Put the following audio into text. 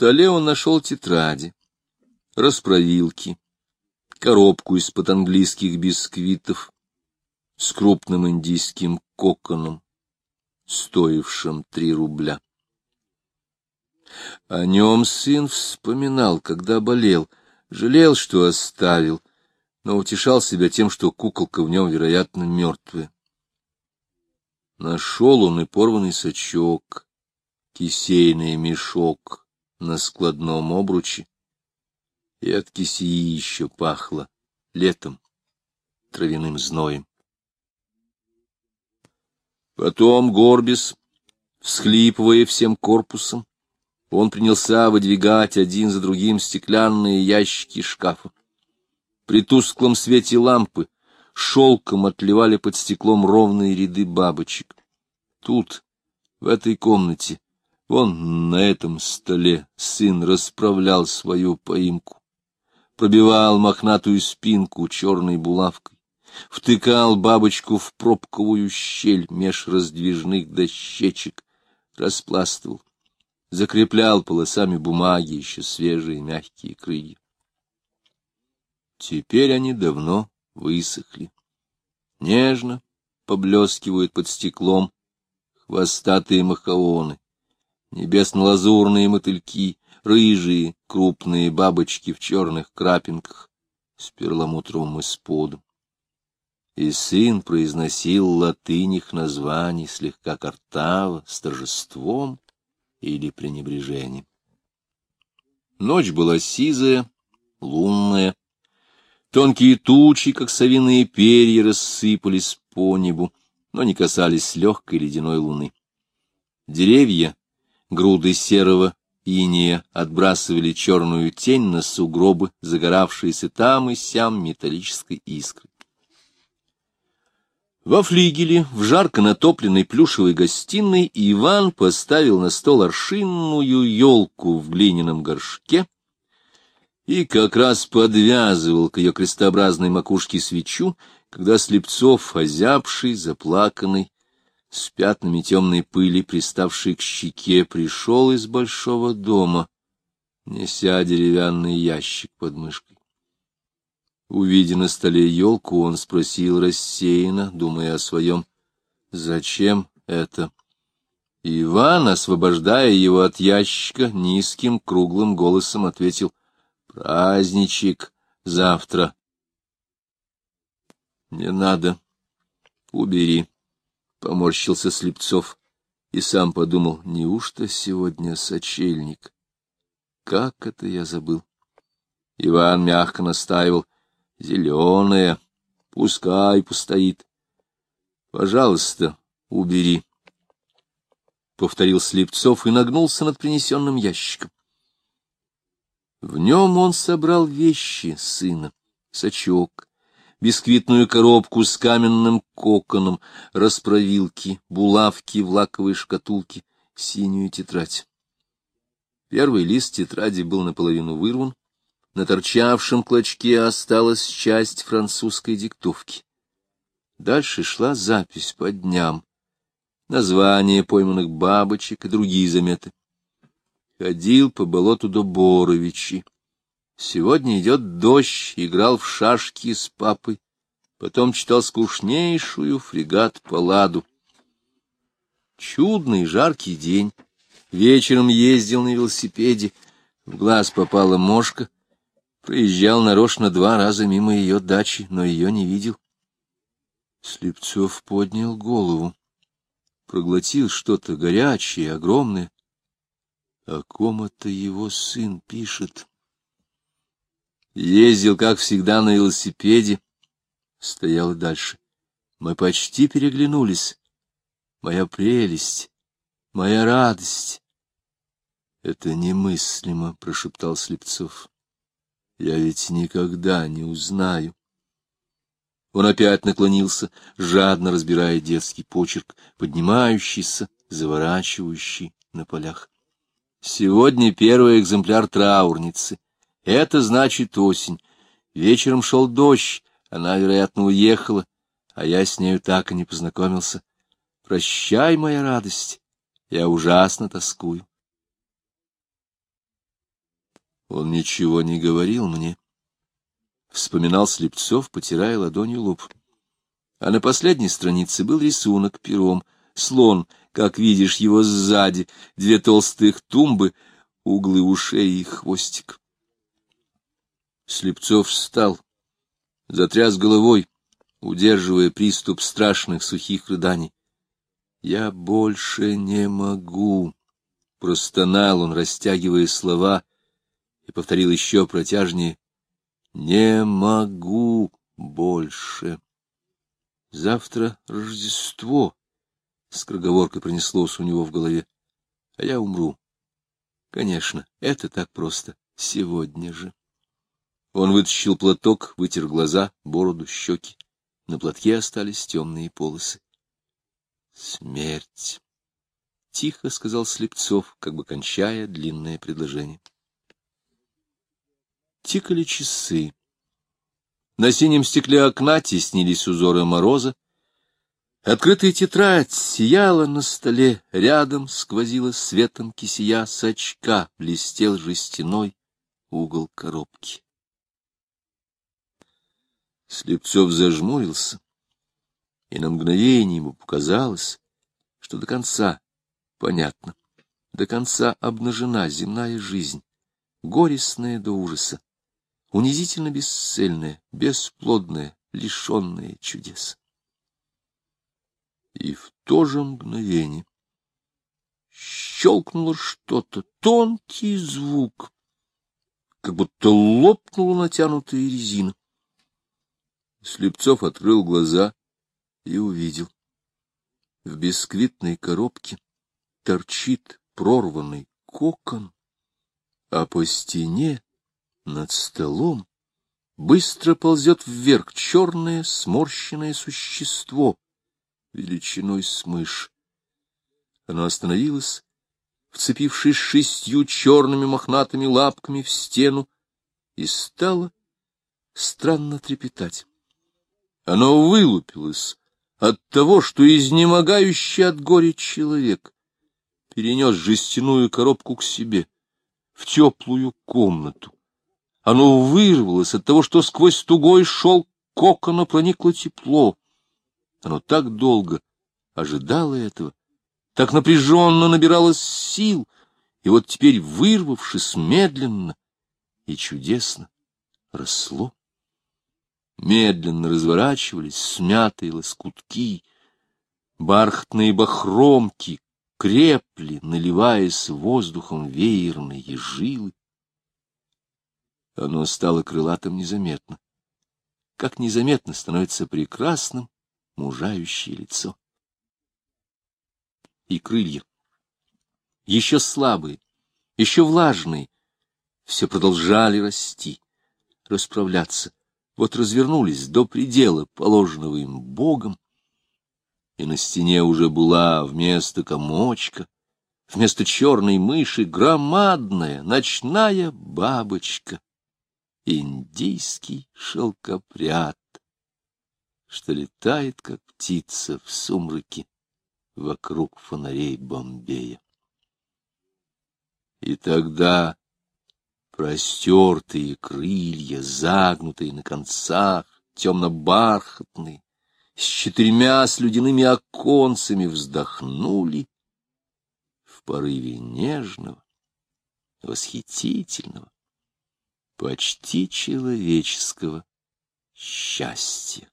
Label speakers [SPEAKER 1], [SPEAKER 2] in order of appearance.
[SPEAKER 1] столе он нашел тетради, расправилки, коробку из-под английских бисквитов с крупным индийским коконом, стоившим три рубля. О нем сын вспоминал, когда болел, жалел, что оставил, но утешал себя тем, что куколка в нем, вероятно, мертвая. Нашел он и порванный сачок, кисейный мешок на складном обруче, и от кисеи еще пахло летом травяным зноем. Потом Горбис, всхлипывая всем корпусом, он принялся выдвигать один за другим стеклянные ящики шкафа. При тусклом свете лампы шелком отливали под стеклом ровные ряды бабочек. Тут, в этой комнате, вон на этом столе сын расправлял свою поимку, пробивал мохнатую спинку черной булавкой, втыкал бабочку в пробковую щель меж раздвижных дощечек, распластывал, закреплял полосами бумаги еще свежие мягкие крылья. Теперь они давно высохли. Нежно поблескивают под стеклом хвостатые махаоны, небесно-лазурные мотыльки, рыжие крупные бабочки в черных крапинках с перламутровым исподом. И сын произносил латынь их названий слегка картаво, с торжеством или пренебрежением. Ночь была сизая, лунная, Тонкие тучи, как совиные перья, рассыпались по небу, но не касались легкой ледяной луны. Деревья, груды серого иния, отбрасывали черную тень на сугробы, загоравшиеся там и сям металлической искрой. Во флигеле, в жарко натопленной плюшевой гостиной, Иван поставил на стол аршинную елку в глиняном горшке, и как раз подвязывал к ее крестообразной макушке свечу, когда Слепцов, озябший, заплаканный, с пятнами темной пыли, приставший к щеке, пришел из большого дома, неся деревянный ящик под мышкой. Увидя на столе елку, он спросил рассеянно, думая о своем, «Зачем это?» Иван, освобождая его от ящика, низким круглым голосом ответил, Праздничек завтра. Не надо. Убери. Поморщился Слепцов и сам подумал, неужто сегодня сочельник? Как это я забыл? Иван мягко настаивал. Зеленая, пускай постоит. Пожалуйста, убери. Повторил Слепцов и нагнулся над принесенным ящиком. В нем он собрал вещи сына, сачок, бисквитную коробку с каменным коконом, расправилки, булавки в лаковой шкатулке, синюю тетрадь. Первый лист тетради был наполовину вырван, на торчавшем клочке осталась часть французской диктовки. Дальше шла запись по дням, название пойманных бабочек и другие заметы ходил по болоту до Боровичи. Сегодня идет дождь, играл в шашки с папой, потом читал скучнейшую фрегат Палладу. Чудный жаркий день. Вечером ездил на велосипеде, в глаз попала мошка, проезжал нарочно два раза мимо ее дачи, но ее не видел. Слепцов поднял голову, проглотил что-то горячее, огромное, о ком это его сын пишет? Ездил, как всегда, на велосипеде. Стоял и дальше. Мы почти переглянулись. Моя прелесть, моя радость. Это немыслимо, — прошептал Слепцов. Я ведь никогда не узнаю. Он опять наклонился, жадно разбирая детский почерк, поднимающийся, заворачивающий на полях. Сегодня первый экземпляр траурницы. Это значит осень. Вечером шел дождь, она, вероятно, уехала, а я с нею так и не познакомился. Прощай, моя радость, я ужасно тоскую. Он ничего не говорил мне. Вспоминал Слепцов, потирая ладонью лоб. А на последней странице был рисунок пером. Слон, как видишь его сзади, две толстых тумбы, углы ушей и хвостик. Слепцов встал, затряс головой, удерживая приступ страшных сухих рыданий. «Я больше не могу!» — простонал он, растягивая слова, и повторил еще протяжнее. «Не могу больше!» «Завтра Рождество!» — скороговоркой пронеслось у него в голове. «А я умру. Конечно, это так просто. Сегодня же». Он вытащил платок, вытер глаза, бороду, щеки. На платке остались темные полосы. Смерть. Тихо сказал Слепцов, как бы кончая длинное предложение. Тикали часы. На синем стекле окна теснились узоры мороза. Открытая тетрадь сияла на столе, рядом сквозила светом кисия с очка, блестел жестяной угол коробки. Слепцов зажмурился, и на мгновение ему показалось, что до конца понятно, до конца обнажена земная жизнь, горестная до ужаса, унизительно бесцельная, бесплодная, лишенная чудес. И в то же мгновение щелкнуло что-то, тонкий звук, как будто лопнула натянутая резина. Слепцов открыл глаза и увидел. В бисквитной коробке торчит прорванный кокон, а по стене над столом быстро ползет вверх черное сморщенное существо величиной с мышь. Оно остановилось, вцепившись шестью черными мохнатыми лапками в стену, и стало странно трепетать. Оно вылупилось от того, что изнемогающий от горя человек перенес жестяную коробку к себе, в теплую комнату. Оно вырвалось от того, что сквозь тугой шел кокона проникло тепло. Оно так долго ожидало этого, так напряженно набиралось сил, и вот теперь, вырвавшись медленно и чудесно, росло медленно разворачивались смятые лоскутки, бархатные бахромки крепли, наливаясь воздухом веерные жилы. Оно стало крылатым незаметно, как незаметно становится прекрасным мужающее лицо. И крылья, еще слабые, еще влажные, все продолжали расти, расправляться, вот развернулись до предела, положенного им Богом, и на стене уже была вместо комочка, вместо черной мыши громадная ночная бабочка, индийский шелкопряд, что летает, как птица в сумраке вокруг фонарей Бомбея. И тогда Простертые крылья, загнутые на концах, темно-бархатные, с четырьмя слюдяными оконцами вздохнули в порыве нежного, восхитительного, почти человеческого счастья.